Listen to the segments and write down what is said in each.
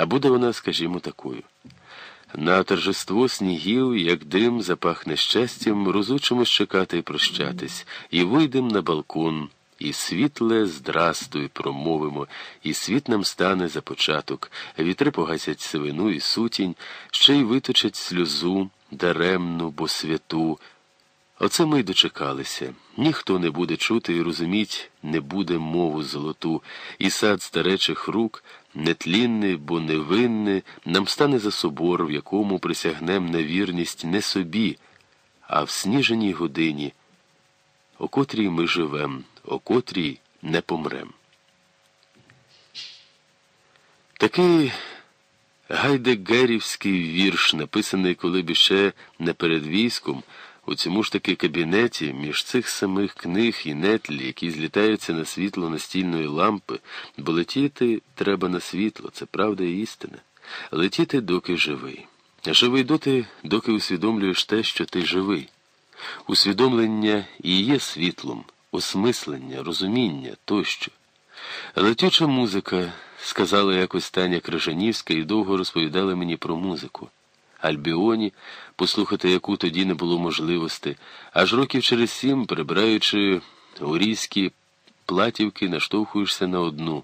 А буде вона, скажімо, такою. На торжество снігів, як дим, запахне щастям, розучимось чекати і прощатись, і вийдем на балкон, і світле здрастуй, промовимо, і світ нам стане за початок, вітри погасять сивину і сутінь, ще й виточать сльозу, даремну, бо святу. Оце ми й дочекалися. Ніхто не буде чути і розуміть, не буде мову золоту, і сад старечих рук, нетлінний, бо невинний, нам стане за собор, в якому присягнем на вірність не собі, а в сніженій годині, о котрій ми живем, о котрій не помрем. Такий гайдегерівський вірш, написаний коли б іще не перед військом. У цьому ж таки кабінеті, між цих самих книг і нетлі, які злітаються на світло настільної лампи, бо летіти треба на світло, це правда і істина. Летіти, доки живий. Живий доти, доки усвідомлюєш те, що ти живий. Усвідомлення і є світлом, осмислення, розуміння тощо. Летюча музика, сказала якось Таня Крижанівська і довго розповідала мені про музику. Альбіоні, послухати яку тоді не було можливості, аж років через сім, прибираючи урійські платівки, наштовхуєшся на одну.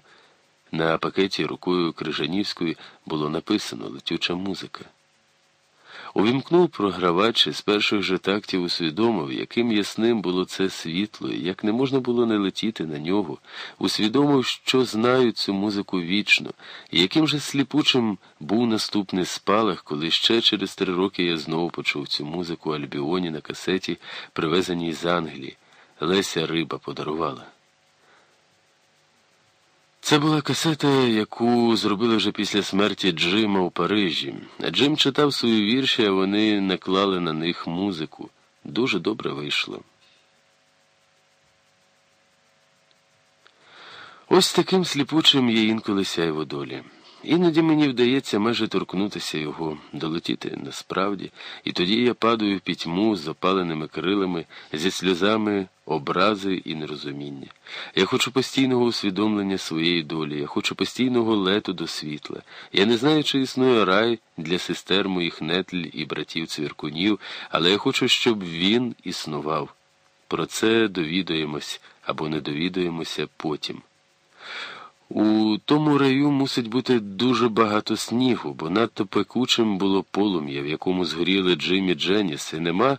На пакеті рукою Крижанівської було написано летюча музика. Увімкнув програвач і з перших же тактів усвідомив, яким ясним було це світло, і як не можна було не летіти на нього, усвідомив, що знаю цю музику вічно, і яким же сліпучим був наступний спалах, коли ще через три роки я знову почув цю музику Альбіоні на касеті, привезеній з Англії. Леся Риба подарувала. Це була касета, яку зробили вже після смерті Джима у Парижі. Джим читав свої вірші, а вони наклали на них музику. Дуже добре вийшло. Ось таким сліпучим є інколи сяйво долі. Іноді мені вдається майже торкнутися його, долетіти насправді, і тоді я падаю в пітьму з опаленими крилами, зі сльозами образи і нерозуміння. Я хочу постійного усвідомлення своєї долі, я хочу постійного лету до світла. Я не знаю, чи існує рай для сестер моїх нетль і братів цвіркунів, але я хочу, щоб він існував. Про це довідуємось або не довідуємося потім. У тому раю мусить бути дуже багато снігу, бо надто пекучим було полум'я, в якому згоріли Джимі Дженіс, і нема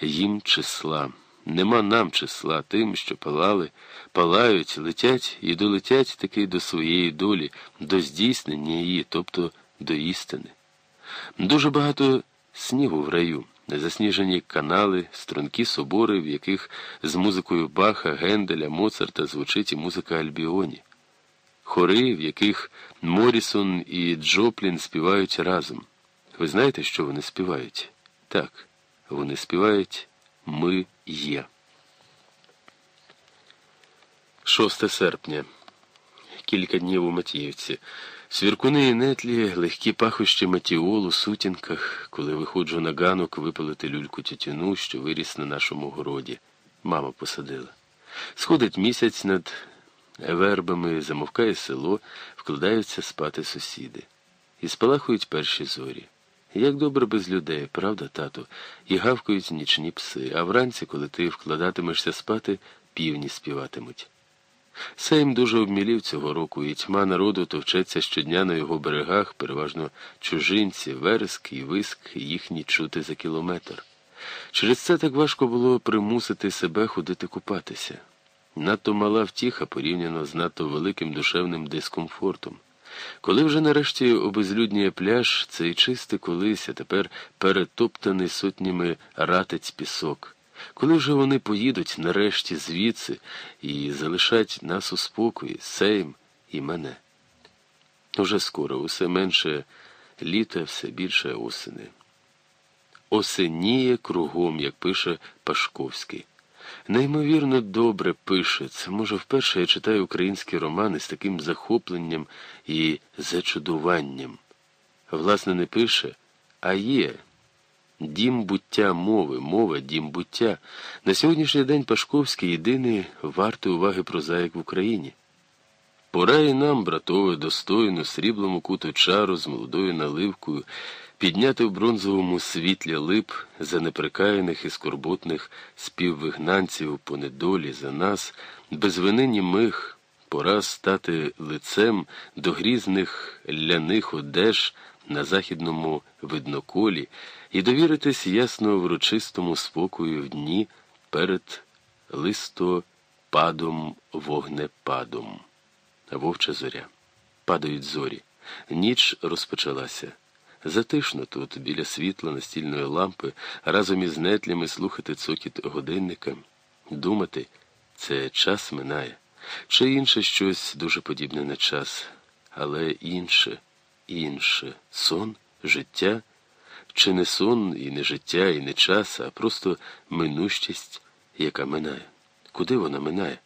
їм числа, нема нам числа тим, що палали, палають, летять і долетять таки до своєї долі, до здійснення її, тобто до істини. Дуже багато снігу в раю, засніжені канали, стрункі собори, в яких з музикою Баха, Генделя, Моцарта звучить і музика Альбіоні хори, в яких Морісон і Джоплін співають разом. Ви знаєте, що вони співають? Так, вони співають Ми є. 6 серпня. Кілька днів у Матіївці. Свіркуни і нетлі, легкі пахощі матіолу, сутінках, коли виходжу на ганок випалити люльку тютюну, що виріс на нашому городі. Мама посадила. Сходить місяць над Вербами замовкає село, вкладаються спати сусіди. І спалахують перші зорі. Як добре без людей, правда, тату, і гавкають нічні пси, а вранці, коли ти вкладатимешся спати, півні співатимуть. Сейм дуже обмілів цього року, і тьма народу товчеться щодня на його берегах, переважно чужинці, вереск і виск їхні чути за кілометр. Через це так важко було примусити себе ходити купатися. Надто мала втіха порівняно з надто великим душевним дискомфортом. Коли вже нарешті обезлюдніє пляж, цей чистий колись, а тепер перетоптаний сотнями ратець пісок, коли вже вони поїдуть нарешті звідси і залишать нас у спокої, сейм і мене. Уже скоро усе менше літа, все більше осени. Осеніє кругом, як пише Пашковський. Неймовірно добре пише. Це, може, вперше я читаю українські романи з таким захопленням і зачудуванням. Власне, не пише, а є. Дім буття мови, мова, дім буття. На сьогоднішній день Пашковський єдиний вартий уваги прозаїк в Україні. Пора і нам, братове, достойну, сріблому куту чару з молодою наливкою, підняти в бронзовому світлі лип за неприкаяних і скорботних співвигнанців по недолі за нас, без вини німих, пора стати лицем до грізних ляних одеж на західному видноколі і довіритись ясно врочистому спокою в дні перед листопадом вогнепадом. Вовча зоря. Падають зорі. Ніч розпочалася. Затишно тут, біля світла настільної лампи, разом із нетлями слухати цокіт годинника, думати, це час минає, чи інше щось дуже подібне на час, але інше, інше сон, життя, чи не сон, і не життя, і не час, а просто минущість, яка минає. Куди вона минає?